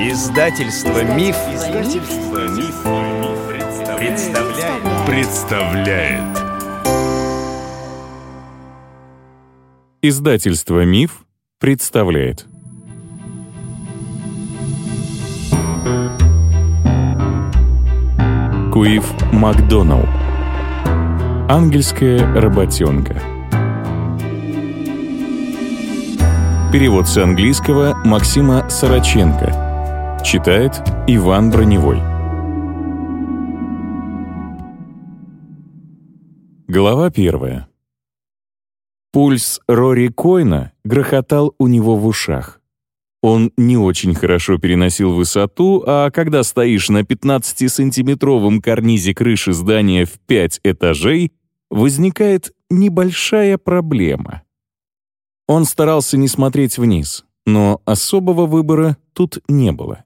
Издательство Миф, Издательство Миф, представляет. представляет. Издательство Миф представляет. Куив Макдоналл. Ангельская работенка. Перевод с английского Максима Сороченко. Читает Иван Броневой. Глава первая. Пульс Рори Койна грохотал у него в ушах. Он не очень хорошо переносил высоту, а когда стоишь на 15-сантиметровом карнизе крыши здания в 5 этажей, возникает небольшая проблема. Он старался не смотреть вниз, но особого выбора тут не было.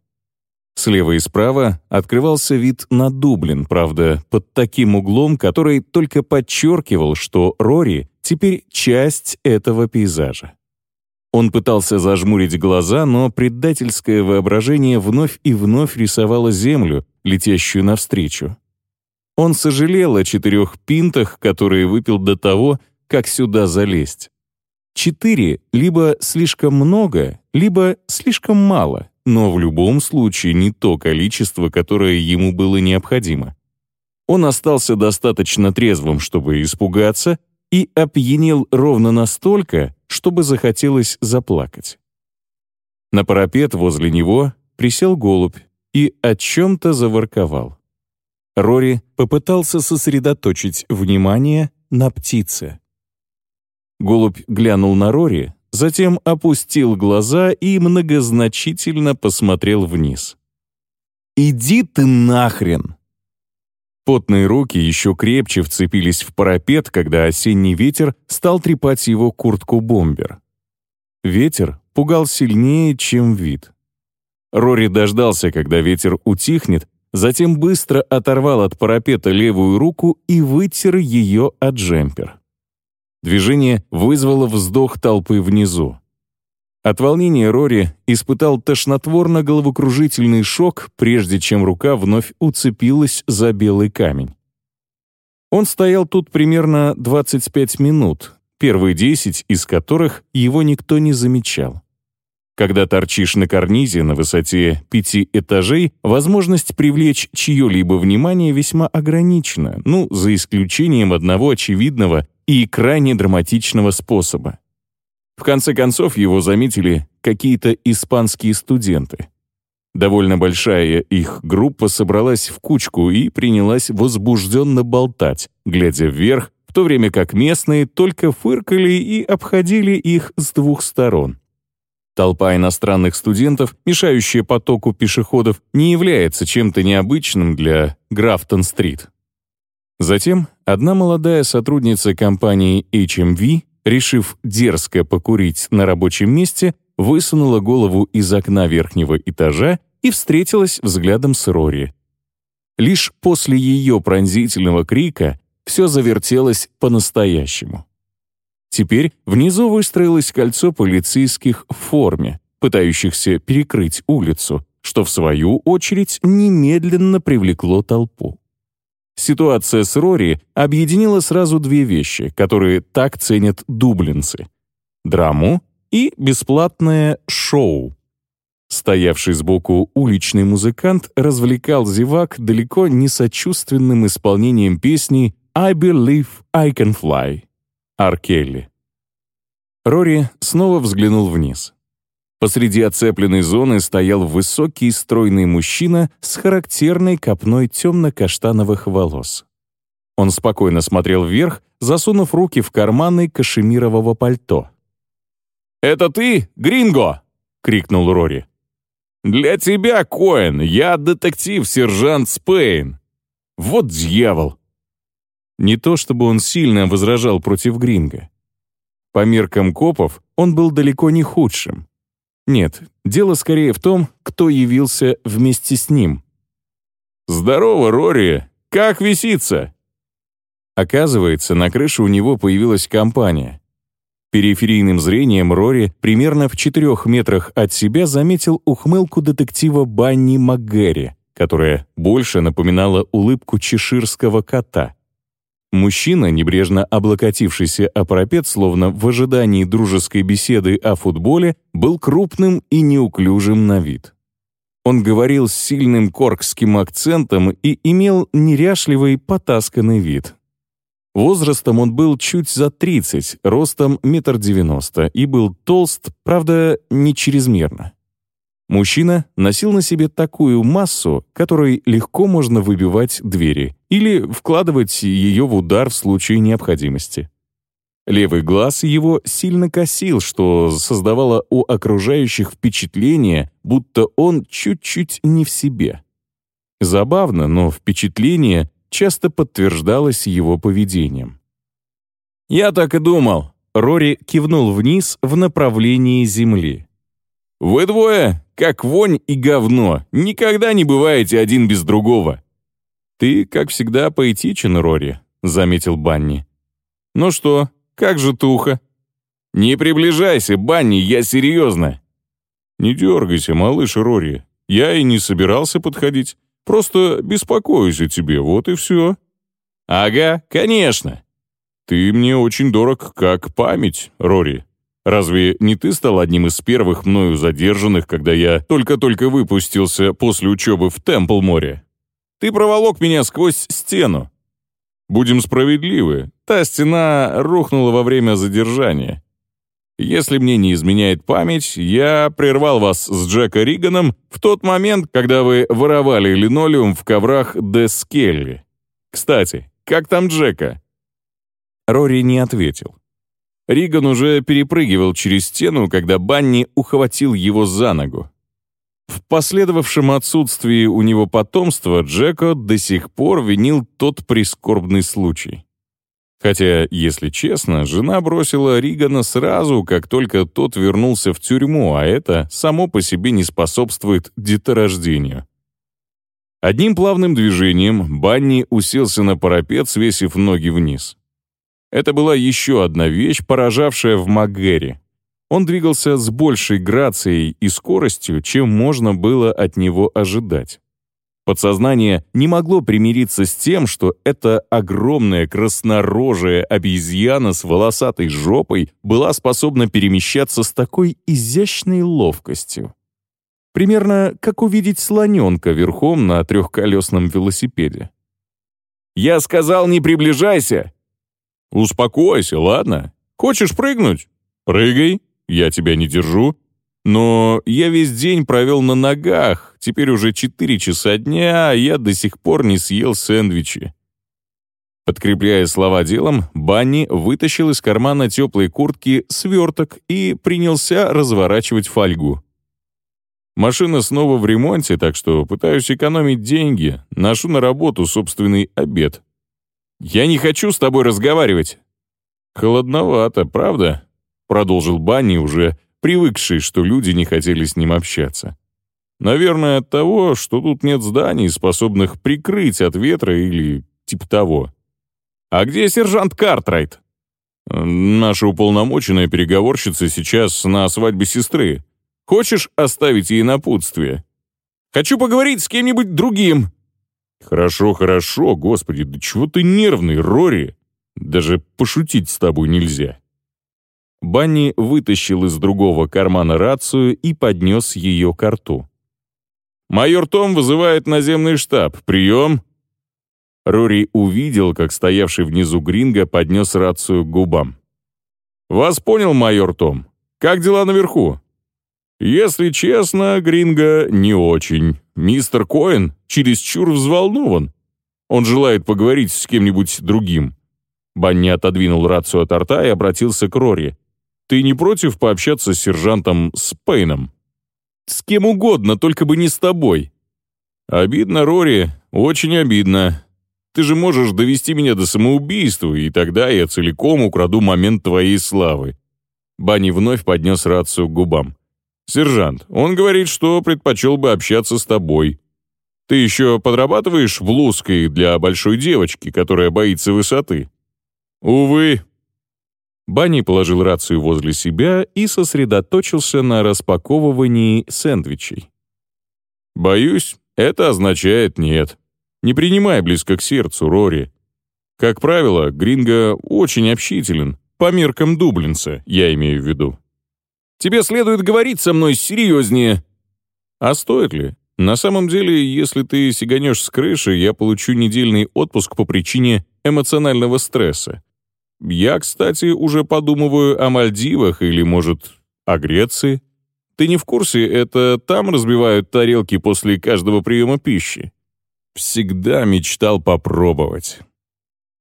Слева и справа открывался вид на Дублин, правда, под таким углом, который только подчеркивал, что Рори теперь часть этого пейзажа. Он пытался зажмурить глаза, но предательское воображение вновь и вновь рисовало землю, летящую навстречу. Он сожалел о четырех пинтах, которые выпил до того, как сюда залезть. Четыре либо слишком много, либо слишком мало, но в любом случае не то количество, которое ему было необходимо. Он остался достаточно трезвым, чтобы испугаться, и опьянел ровно настолько, чтобы захотелось заплакать. На парапет возле него присел голубь и о чем-то заворковал. Рори попытался сосредоточить внимание на птице. Голубь глянул на Рори, затем опустил глаза и многозначительно посмотрел вниз. «Иди ты нахрен!» Потные руки еще крепче вцепились в парапет, когда осенний ветер стал трепать его куртку-бомбер. Ветер пугал сильнее, чем вид. Рори дождался, когда ветер утихнет, затем быстро оторвал от парапета левую руку и вытер ее от джемпер. Движение вызвало вздох толпы внизу. От волнения Рори испытал тошнотворно-головокружительный шок, прежде чем рука вновь уцепилась за белый камень. Он стоял тут примерно 25 минут, первые 10 из которых его никто не замечал. Когда торчишь на карнизе на высоте пяти этажей, возможность привлечь чье-либо внимание весьма ограничена, ну, за исключением одного очевидного и крайне драматичного способа. В конце концов его заметили какие-то испанские студенты. Довольно большая их группа собралась в кучку и принялась возбужденно болтать, глядя вверх, в то время как местные только фыркали и обходили их с двух сторон. Толпа иностранных студентов, мешающая потоку пешеходов, не является чем-то необычным для Графтон-стрит. Затем одна молодая сотрудница компании HMV решив дерзко покурить на рабочем месте, высунула голову из окна верхнего этажа и встретилась взглядом с Рори. Лишь после ее пронзительного крика все завертелось по-настоящему. Теперь внизу выстроилось кольцо полицейских в форме, пытающихся перекрыть улицу, что в свою очередь немедленно привлекло толпу. Ситуация с Рори объединила сразу две вещи, которые так ценят дублинцы — драму и бесплатное шоу. Стоявший сбоку уличный музыкант развлекал зевак далеко не сочувственным исполнением песни «I Believe I Can Fly» Аркелли. Рори снова взглянул вниз. Посреди оцепленной зоны стоял высокий стройный мужчина с характерной копной темно-каштановых волос. Он спокойно смотрел вверх, засунув руки в карманы кашемирового пальто. «Это ты, Гринго?» — крикнул Рори. «Для тебя, Коэн, я детектив-сержант Спейн. Вот дьявол!» Не то чтобы он сильно возражал против Гринга. По меркам копов он был далеко не худшим. Нет, дело скорее в том, кто явился вместе с ним. «Здорово, Рори! Как висится?» Оказывается, на крыше у него появилась компания. Периферийным зрением Рори примерно в четырех метрах от себя заметил ухмылку детектива Банни МакГэри, которая больше напоминала улыбку чеширского кота. Мужчина, небрежно облокотившийся о парапет, словно в ожидании дружеской беседы о футболе, был крупным и неуклюжим на вид. Он говорил с сильным коркским акцентом и имел неряшливый, потасканный вид. Возрастом он был чуть за 30, ростом метр девяносто и был толст, правда, не чрезмерно. Мужчина носил на себе такую массу, которой легко можно выбивать двери или вкладывать ее в удар в случае необходимости. Левый глаз его сильно косил, что создавало у окружающих впечатление, будто он чуть-чуть не в себе. Забавно, но впечатление часто подтверждалось его поведением. «Я так и думал», — Рори кивнул вниз в направлении земли. «Вы двое как вонь и говно. Никогда не бываете один без другого». «Ты, как всегда, поэтичен, Рори», — заметил Банни. «Ну что, как же туха?» «Не приближайся, Банни, я серьезно». «Не дергайся, малыш Рори. Я и не собирался подходить. Просто беспокоюсь о тебе, вот и все». «Ага, конечно». «Ты мне очень дорог как память, Рори. Разве не ты стал одним из первых мною задержанных, когда я только-только выпустился после учебы в Темпл-море? Ты проволок меня сквозь стену. Будем справедливы, та стена рухнула во время задержания. Если мне не изменяет память, я прервал вас с Джека Риганом в тот момент, когда вы воровали линолеум в коврах Де Скелли. Кстати, как там Джека?» Рори не ответил. Риган уже перепрыгивал через стену, когда Банни ухватил его за ногу. В последовавшем отсутствии у него потомства Джеко до сих пор винил тот прискорбный случай. Хотя, если честно, жена бросила Ригана сразу, как только тот вернулся в тюрьму, а это само по себе не способствует деторождению. Одним плавным движением Банни уселся на парапет, свесив ноги вниз. Это была еще одна вещь, поражавшая в МакГэри. Он двигался с большей грацией и скоростью, чем можно было от него ожидать. Подсознание не могло примириться с тем, что эта огромная краснорожая обезьяна с волосатой жопой была способна перемещаться с такой изящной ловкостью. Примерно как увидеть слоненка верхом на трехколесном велосипеде. «Я сказал, не приближайся!» «Успокойся, ладно? Хочешь прыгнуть? Прыгай, я тебя не держу. Но я весь день провел на ногах, теперь уже 4 часа дня, а я до сих пор не съел сэндвичи». Подкрепляя слова делом, Банни вытащил из кармана теплой куртки сверток и принялся разворачивать фольгу. Машина снова в ремонте, так что пытаюсь экономить деньги, ношу на работу собственный обед. «Я не хочу с тобой разговаривать». «Холодновато, правда?» — продолжил Банни, уже привыкший, что люди не хотели с ним общаться. «Наверное, от того, что тут нет зданий, способных прикрыть от ветра или типа того». «А где сержант Картрайт?» «Наша уполномоченная переговорщица сейчас на свадьбе сестры. Хочешь оставить ей напутствие?» «Хочу поговорить с кем-нибудь другим», «Хорошо, хорошо, господи, да чего ты нервный, Рори? Даже пошутить с тобой нельзя». Банни вытащил из другого кармана рацию и поднес ее к рту. «Майор Том вызывает наземный штаб. Прием!» Рори увидел, как стоявший внизу Гринго поднес рацию к губам. «Вас понял, майор Том. Как дела наверху?» «Если честно, Гринго, не очень. Мистер Коэн чересчур взволнован. Он желает поговорить с кем-нибудь другим». Банни отодвинул рацию от рта и обратился к Рори. «Ты не против пообщаться с сержантом Спейном?» «С кем угодно, только бы не с тобой». «Обидно, Рори, очень обидно. Ты же можешь довести меня до самоубийства, и тогда я целиком украду момент твоей славы». Банни вновь поднес рацию к губам. «Сержант, он говорит, что предпочел бы общаться с тобой. Ты еще подрабатываешь блузкой для большой девочки, которая боится высоты?» «Увы». Банни положил рацию возле себя и сосредоточился на распаковывании сэндвичей. «Боюсь, это означает нет. Не принимай близко к сердцу, Рори. Как правило, Гринго очень общителен, по меркам дублинца, я имею в виду. Тебе следует говорить со мной серьезнее». «А стоит ли? На самом деле, если ты сиганешь с крыши, я получу недельный отпуск по причине эмоционального стресса. Я, кстати, уже подумываю о Мальдивах или, может, о Греции. Ты не в курсе, это там разбивают тарелки после каждого приема пищи? Всегда мечтал попробовать.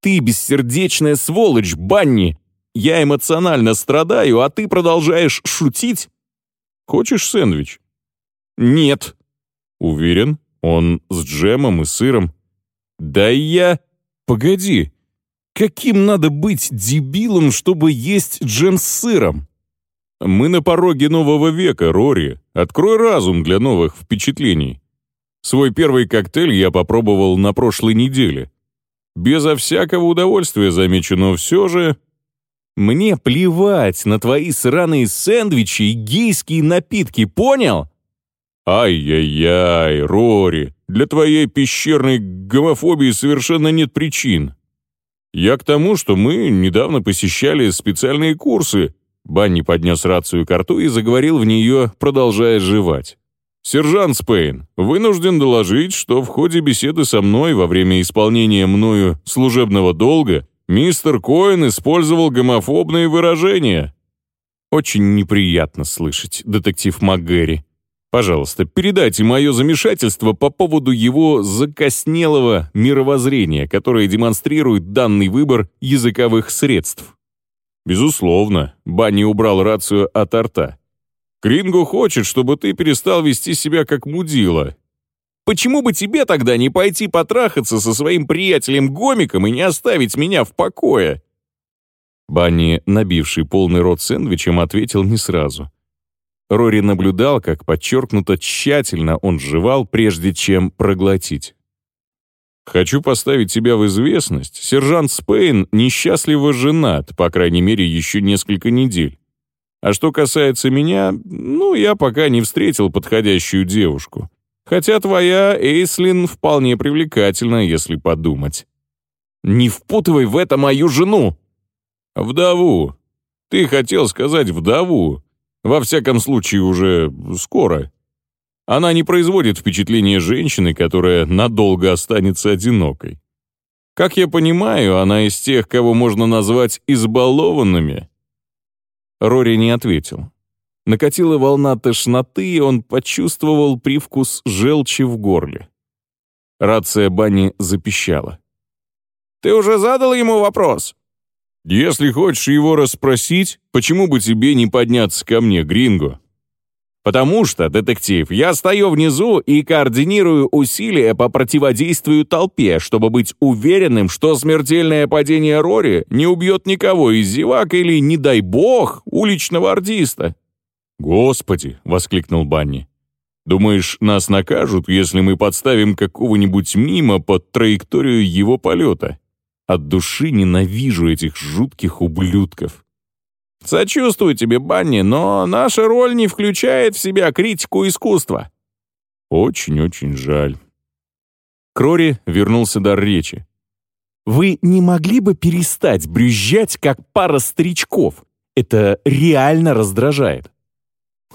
Ты бессердечная сволочь, Банни! Я эмоционально страдаю, а ты продолжаешь шутить? Хочешь сэндвич? Нет. Уверен, он с джемом и сыром. Да я... Погоди, каким надо быть дебилом, чтобы есть джем с сыром? Мы на пороге нового века, Рори. Открой разум для новых впечатлений. Свой первый коктейль я попробовал на прошлой неделе. Безо всякого удовольствия замечу, но все же... Мне плевать на твои сраные сэндвичи и гейские напитки, понял? Ай-яй-яй, Рори, для твоей пещерной гомофобии совершенно нет причин. Я к тому, что мы недавно посещали специальные курсы. Банни поднес рацию к рту и заговорил в нее, продолжая жевать. «Сержант Спейн, вынужден доложить, что в ходе беседы со мной во время исполнения мною служебного долга мистер Коэн использовал гомофобные выражения». «Очень неприятно слышать, детектив МакГэри», Пожалуйста, передайте мое замешательство по поводу его закоснелого мировоззрения, которое демонстрирует данный выбор языковых средств. Безусловно, Банни убрал рацию от рта. Кринго хочет, чтобы ты перестал вести себя как мудила. Почему бы тебе тогда не пойти потрахаться со своим приятелем-гомиком и не оставить меня в покое?» Банни, набивший полный рот сэндвичем, ответил не сразу. Рори наблюдал, как подчеркнуто тщательно он жевал, прежде чем проглотить. «Хочу поставить тебя в известность. Сержант Спейн несчастливо женат, по крайней мере, еще несколько недель. А что касается меня, ну, я пока не встретил подходящую девушку. Хотя твоя Эйслин вполне привлекательна, если подумать». «Не впутывай в это мою жену!» «Вдову. Ты хотел сказать вдову, во всяком случае, уже скоро. Она не производит впечатления женщины, которая надолго останется одинокой. Как я понимаю, она из тех, кого можно назвать избалованными. Рори не ответил. Накатила волна тошноты, и он почувствовал привкус желчи в горле. Рация Бани запищала. «Ты уже задал ему вопрос?» Если хочешь его расспросить, почему бы тебе не подняться ко мне, Гринго? Потому что, детектив, я стою внизу и координирую усилия по противодействию толпе, чтобы быть уверенным, что смертельное падение Рори не убьет никого из зевак или, не дай бог, уличного артиста. «Господи!» — воскликнул Банни. «Думаешь, нас накажут, если мы подставим какого-нибудь мимо под траекторию его полета?» От души ненавижу этих жутких ублюдков. Сочувствую тебе, Банни, но наша роль не включает в себя критику искусства. Очень-очень жаль. Крори вернулся дар речи. «Вы не могли бы перестать брюзжать, как пара старичков? Это реально раздражает».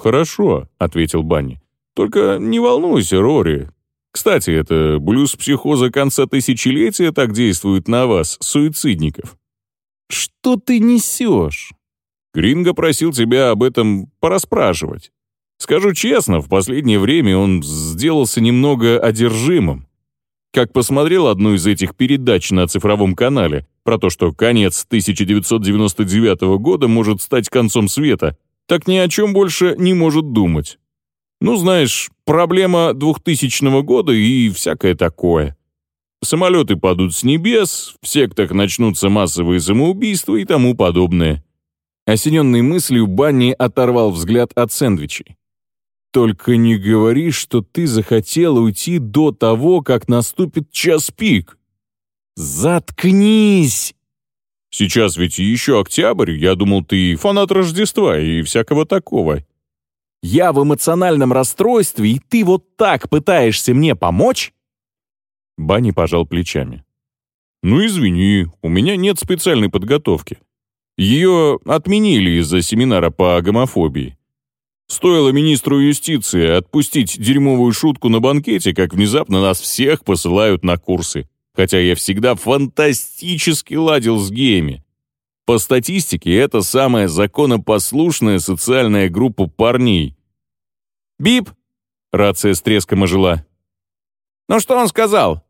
«Хорошо», — ответил Банни. «Только не волнуйся, Рори, кстати, это блюз психоза конца тысячелетия так действует на вас, суицидников. Что ты несешь? Гринго просил тебя об этом пораспрашивать. Скажу честно, в последнее время он сделался немного одержимым. Как посмотрел одну из этих передач на цифровом канале про то, что конец 1999 года может стать концом света, так ни о чем больше не может думать. Ну, знаешь, проблема 2000 года и всякое такое. Самолеты падут с небес, в сектах начнутся массовые самоубийства и тому подобное. Осененный мыслью, Банни оторвал взгляд от сэндвичей. «Только не говори, что ты захотел уйти до того, как наступит час пик». «Заткнись!» Сейчас ведь еще октябрь, я думал, ты фанат Рождества и всякого такого. Я в эмоциональном расстройстве, и ты вот так пытаешься мне помочь?» Банни пожал плечами. «Ну, извини, у меня нет специальной подготовки. Ее отменили из-за семинара по гомофобии. Стоило министру юстиции отпустить дерьмовую шутку на банкете, как внезапно нас всех посылают на курсы хотя я всегда фантастически ладил с геями. По статистике, это самая законопослушная социальная группа парней. «Бип!» — рация с треском ожила. «Ну что он сказал?»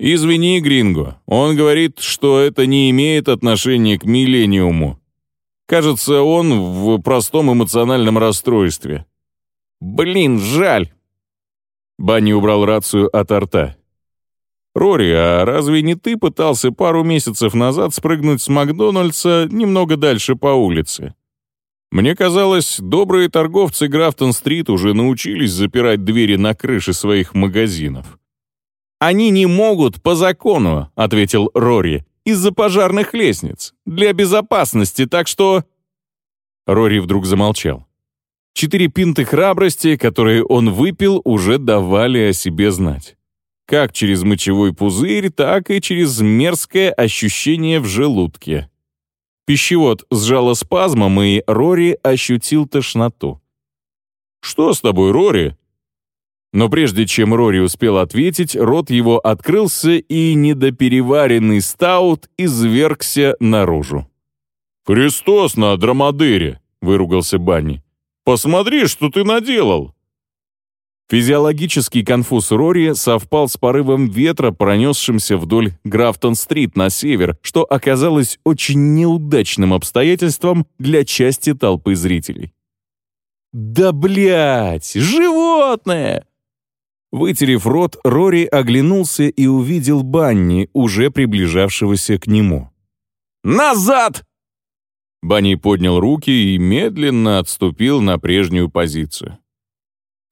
«Извини, Гринго, он говорит, что это не имеет отношения к миллениуму. Кажется, он в простом эмоциональном расстройстве». «Блин, жаль!» Банни убрал рацию от рта. «Рори, а разве не ты пытался пару месяцев назад спрыгнуть с Макдональдса немного дальше по улице? Мне казалось, добрые торговцы Графтон-стрит уже научились запирать двери на крыше своих магазинов». «Они не могут по закону», — ответил Рори, «из-за пожарных лестниц, для безопасности, так что...» Рори вдруг замолчал. Четыре пинты храбрости, которые он выпил, уже давали о себе знать как через мочевой пузырь, так и через мерзкое ощущение в желудке. Пищевод сжало спазмом, и Рори ощутил тошноту. «Что с тобой, Рори?» Но прежде чем Рори успел ответить, рот его открылся, и недопереваренный стаут извергся наружу. «Христос на Драмадыре!» — выругался Банни. «Посмотри, что ты наделал!» Физиологический конфуз Рори совпал с порывом ветра, пронесшимся вдоль Графтон-стрит на север, что оказалось очень неудачным обстоятельством для части толпы зрителей. «Да блять! Животное!» Вытерев рот, Рори оглянулся и увидел Банни, уже приближавшегося к нему. «Назад!» Банни поднял руки и медленно отступил на прежнюю позицию.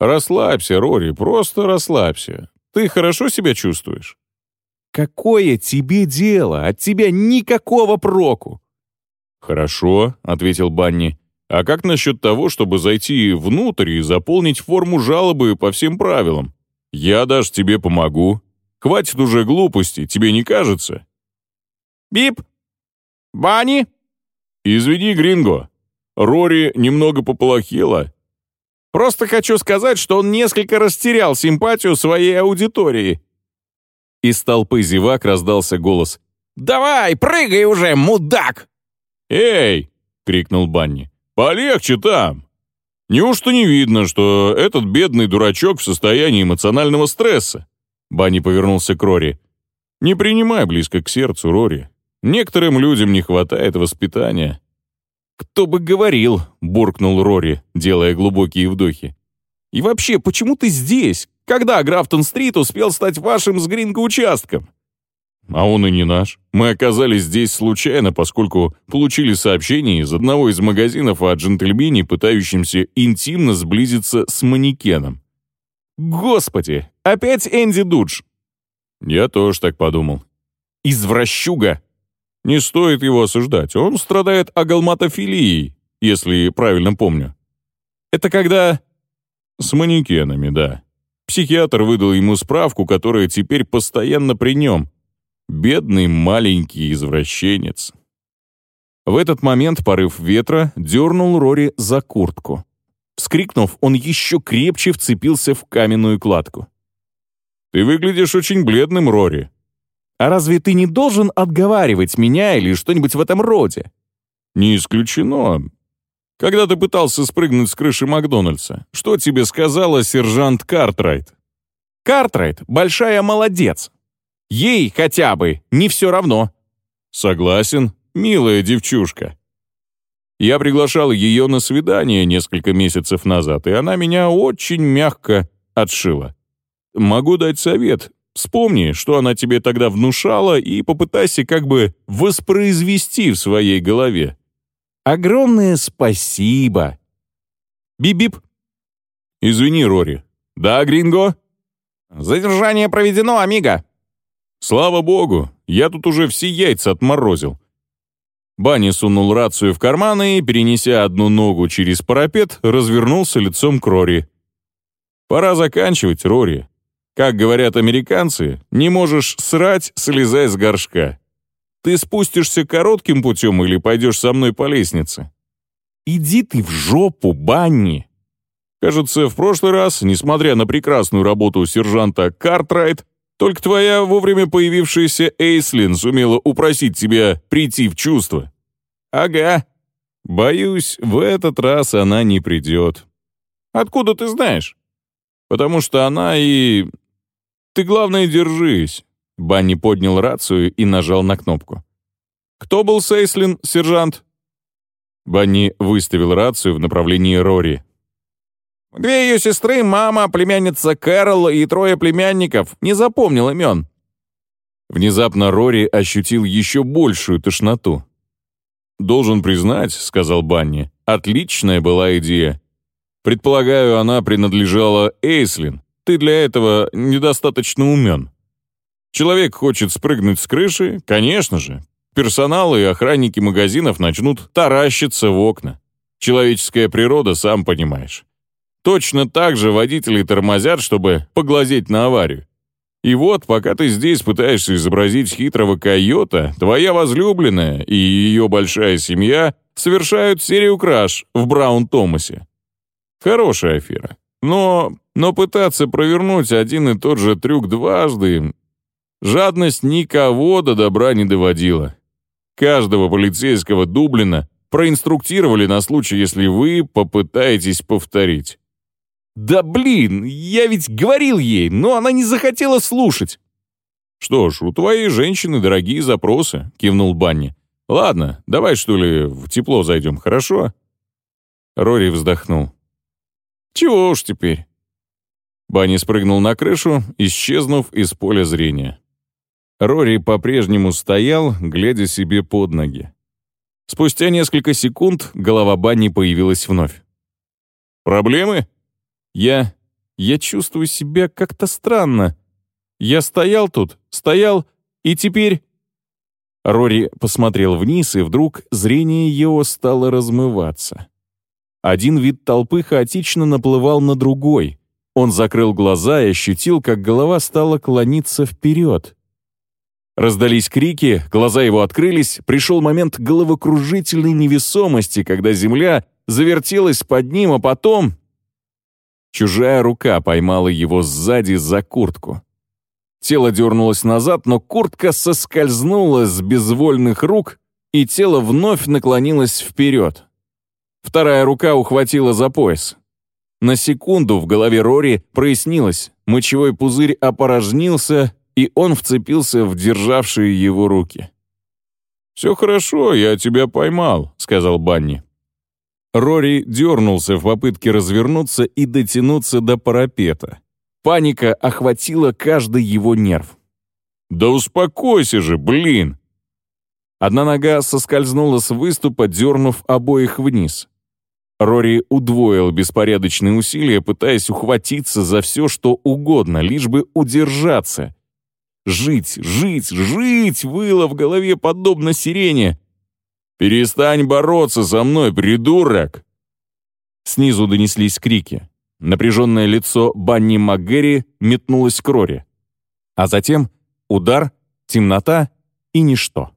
«Расслабься, Рори, просто расслабься. Ты хорошо себя чувствуешь?» «Какое тебе дело? От тебя никакого проку!» «Хорошо», — ответил Банни. «А как насчет того, чтобы зайти внутрь и заполнить форму жалобы по всем правилам? Я даже тебе помогу. Хватит уже глупости, тебе не кажется?» «Бип! Банни!» «Извини, Гринго. Рори немного поплохела, Просто хочу сказать, что он несколько растерял симпатию своей аудитории». Из толпы зевак раздался голос. «Давай, прыгай уже, мудак!» «Эй!» — крикнул Банни. «Полегче там! Неужто не видно, что этот бедный дурачок в состоянии эмоционального стресса?» Банни повернулся к Рори. «Не принимай близко к сердцу, Рори. Некоторым людям не хватает воспитания. «Кто бы говорил», — буркнул Рори, делая глубокие вдохи. «И вообще, почему ты здесь? Когда Графтон-стрит успел стать вашим с Гринго-участком?» «А он и не наш. Мы оказались здесь случайно, поскольку получили сообщение из одного из магазинов о джентльмене, пытающемся интимно сблизиться с манекеном». «Господи, опять Энди Дудж!» «Я тоже так подумал». «Извращуга!» Не стоит его осуждать, он страдает агалматофилией, если правильно помню. Это когда... С манекенами, да. Психиатр выдал ему справку, которая теперь постоянно при нем. Бедный маленький извращенец. В этот момент порыв ветра дернул Рори за куртку. Вскрикнув, он еще крепче вцепился в каменную кладку. «Ты выглядишь очень бледным, Рори», а разве ты не должен отговаривать меня или что-нибудь в этом роде? Не исключено. Когда ты пытался спрыгнуть с крыши Макдональдса, что тебе сказала сержант Картрайт? Картрайт — большая молодец. Ей хотя бы не все равно. Согласен, милая девчушка. Я приглашал ее на свидание несколько месяцев назад, и она меня очень мягко отшила. Могу дать совет, Вспомни, что она тебе тогда внушала, и попытайся как бы воспроизвести в своей голове. Огромное спасибо. Бип-бип. Извини, Рори. Да, Гринго? Задержание проведено, амиго. Слава богу, я тут уже все яйца отморозил. Банни сунул рацию в карман и, перенеся одну ногу через парапет, развернулся лицом к Рори. «Пора заканчивать, Рори. Как говорят американцы, не можешь срать, слезай с горшка. Ты спустишься коротким путем или пойдешь со мной по лестнице?» «Иди ты в жопу, Банни!» Кажется, в прошлый раз, несмотря на прекрасную работу сержанта Картрайт, только твоя вовремя появившаяся Эйслин сумела упросить тебя прийти в чувство. Ага. Боюсь, в этот раз она не придет. Откуда ты знаешь? Потому что она и... Ты, главное, держись. Банни поднял рацию и нажал на кнопку. «Кто был Сейслин, сержант?» Банни выставил рацию в направлении Рори. Две ее сестры, мама, племянница Кэрол и трое племянников. Не запомнил имен». Внезапно Рори ощутил еще большую тошноту. «Должен признать», — сказал Банни, — «отличная была идея. Предполагаю, она принадлежала Эйслин. Ты для этого недостаточно умен. Человек хочет спрыгнуть с крыши, конечно же. Персонал и охранники магазинов начнут таращиться в окна. Человеческая природа, сам понимаешь. Точно так же водители тормозят, чтобы поглазеть на аварию. И вот, пока ты здесь пытаешься изобразить хитрого койота, твоя возлюбленная и ее большая семья совершают серию краж в Браун-Томасе. Хорошая афера. Но, но пытаться провернуть один и тот же трюк дважды... Жадность никого до добра не доводила. Каждого полицейского Дублина проинструктировали на случай, если вы попытаетесь повторить. «Да блин, я ведь говорил ей, но она не захотела слушать». «Что ж, у твоей женщины дорогие запросы», — кивнул Банни. «Ладно, давай, что ли, в тепло зайдем, хорошо?» Рори вздохнул. «Чего уж теперь?» Банни спрыгнул на крышу, исчезнув из поля зрения. Рори по-прежнему стоял, глядя себе под ноги. Спустя несколько секунд голова Банни появилась вновь. «Проблемы?» Я... я чувствую себя как-то странно. Я стоял тут, стоял, и теперь...» Рори посмотрел вниз, и вдруг зрение его стало размываться. Один вид толпы хаотично наплывал на другой. Он закрыл глаза и ощутил, как голова стала клониться вперед. Раздались крики, глаза его открылись, пришел момент головокружительной невесомости, когда земля завертелась под ним, а потом Чужая рука поймала его сзади за куртку. Тело дернулось назад, но куртка соскользнула с безвольных рук, и тело вновь наклонилось вперед. Вторая рука ухватила за пояс. На секунду в голове Рори прояснилось, мочевой пузырь опорожнился, и он вцепился в державшие его руки. «Все хорошо, я тебя поймал», — сказал Банни. Рори дернулся в попытке развернуться и дотянуться до парапета. Паника охватила каждый его нерв. «Да успокойся же, блин!» Одна нога соскользнула с выступа, дернув обоих вниз. Рори удвоил беспорядочные усилия, пытаясь ухватиться за все, что угодно, лишь бы удержаться. «Жить, жить, жить!» — выло в голове подобно сирене. «Перестань бороться со мной, придурок!» Снизу донеслись крики. Напряженное лицо Банни МакГерри метнулось к Рори. А затем удар, темнота и ничто.